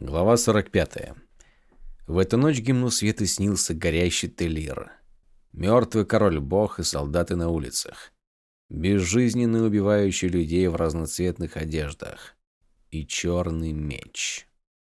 Глава 45. В эту ночь гимну света снился горящий Телир. Мертвый король-бог и солдаты на улицах. безжизненные убивающий людей в разноцветных одеждах. И черный меч.